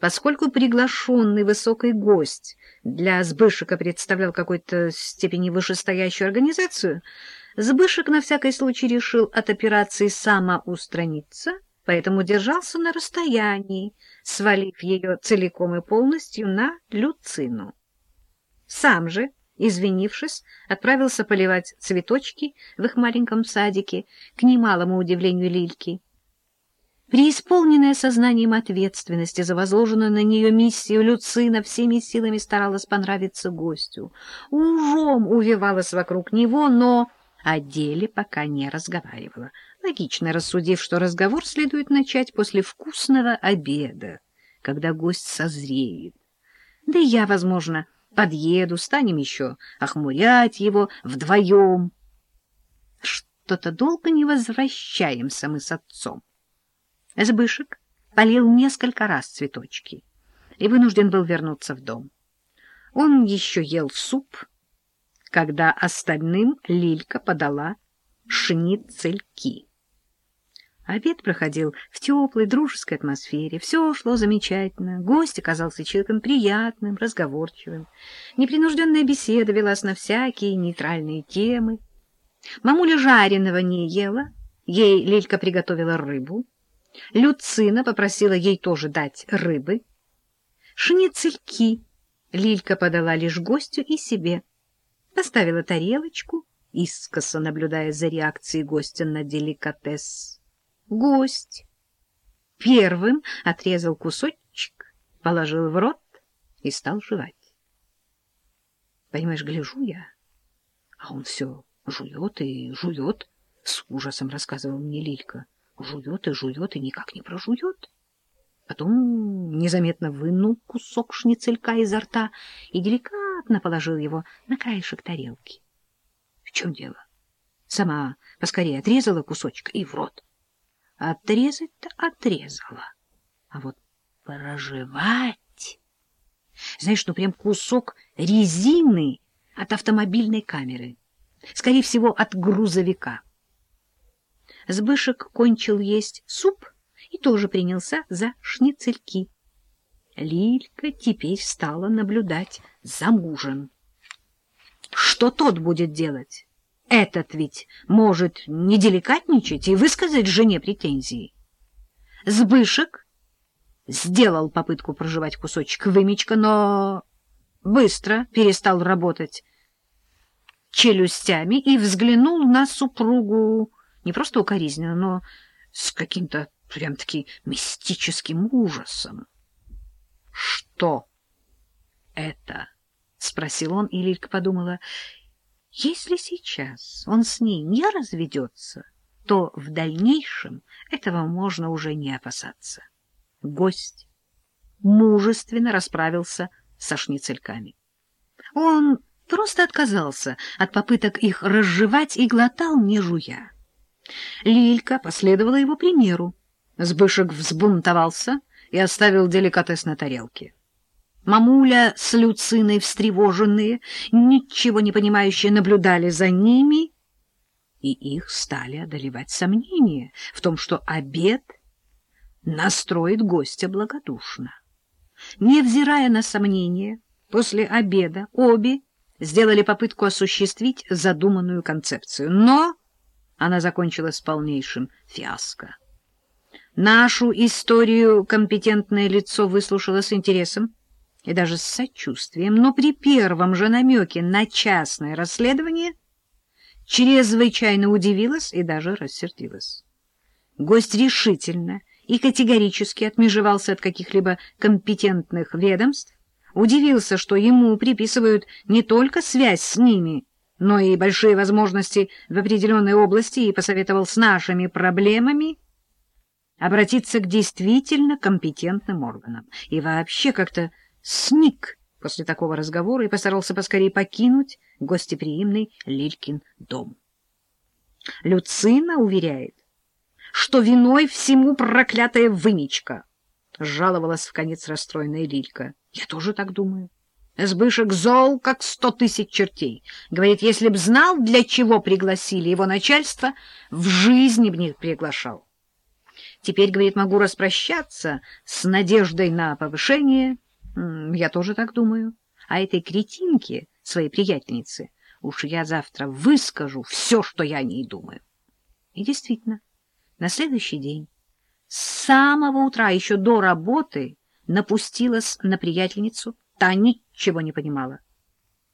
Поскольку приглашенный высокий гость для Сбышика представлял какой-то степени вышестоящую организацию, Сбышек на всякий случай решил от операции самоустраниться, поэтому держался на расстоянии, свалив ее целиком и полностью на Люцину. Сам же, извинившись, отправился поливать цветочки в их маленьком садике, к немалому удивлению Лильки. Преисполненная сознанием ответственности за возложенную на нее миссию, Люцина всеми силами старалась понравиться гостю. Ужом увивалась вокруг него, но о деле пока не разговаривала, логично рассудив, что разговор следует начать после вкусного обеда, когда гость созреет. Да я, возможно, подъеду, станем еще охмурять его вдвоем. Что-то долго не возвращаемся мы с отцом. Сбышек полил несколько раз цветочки и вынужден был вернуться в дом. Он еще ел суп, когда остальным Лилька подала шницельки. Обед проходил в теплой, дружеской атмосфере. Все шло замечательно. Гость оказался человеком приятным, разговорчивым. Непринужденная беседа велась на всякие нейтральные темы. Мамуля жареного не ела. Ей Лилька приготовила рыбу. Люцина попросила ей тоже дать рыбы. Шницельки Лилька подала лишь гостю и себе. Поставила тарелочку, искоса наблюдая за реакцией гостя на деликатес. Гость первым отрезал кусочек, положил в рот и стал жевать. Понимаешь, гляжу я, а он все жует и жует, — с ужасом рассказывал мне Лилька жует и жует и никак не прожует. Потом незаметно вынул кусок шницелька изо рта и деликатно положил его на краешек тарелки. В чем дело? Сама поскорее отрезала кусочек и в рот. Отрезать-то отрезала. А вот проживать... Знаешь, ну прям кусок резины от автомобильной камеры. Скорее всего, от грузовика. Сбышек кончил есть суп и тоже принялся за шницельки. Лилька теперь стала наблюдать за мужем. Что тот будет делать? Этот ведь может не деликатничать и высказать жене претензии. Сбышек сделал попытку проживать кусочек вымечка, но быстро перестал работать челюстями и взглянул на супругу не просто укоризненно, но с каким-то прям-таки мистическим ужасом. — Что это? — спросил он, и Лилька подумала, — если сейчас он с ней не разведется, то в дальнейшем этого можно уже не опасаться. Гость мужественно расправился со шницельками. Он просто отказался от попыток их разжевать и глотал, не жуя. Лилька последовала его примеру. Сбышек взбунтовался и оставил деликатес на тарелке. Мамуля с Люциной, встревоженные, ничего не понимающие, наблюдали за ними, и их стали одолевать сомнения в том, что обед настроит гостя благодушно. Невзирая на сомнения, после обеда обе сделали попытку осуществить задуманную концепцию, но она закончилась полнейшим фиаско. Нашу историю компетентное лицо выслушало с интересом и даже с сочувствием, но при первом же намеке на частное расследование чрезвычайно удивилась и даже рассердилась. Гость решительно и категорически отмежевался от каких-либо компетентных ведомств, удивился, что ему приписывают не только связь с ними, но и большие возможности в определенной области и посоветовал с нашими проблемами обратиться к действительно компетентным органам. И вообще как-то сник после такого разговора и постарался поскорее покинуть гостеприимный Лилькин дом. Люцина уверяет, что виной всему проклятая вымечка, — жаловалась в конец расстроенная Лилька. Я тоже так думаю. Сбышек зол, как сто тысяч чертей. Говорит, если б знал, для чего пригласили его начальство, в жизни б не приглашал. Теперь, говорит, могу распрощаться с надеждой на повышение. Я тоже так думаю. А этой кретинке, своей приятельнице, уж я завтра выскажу все, что я о ней думаю. И действительно, на следующий день, с самого утра, еще до работы, напустилась на приятельницу, та ничего не понимала.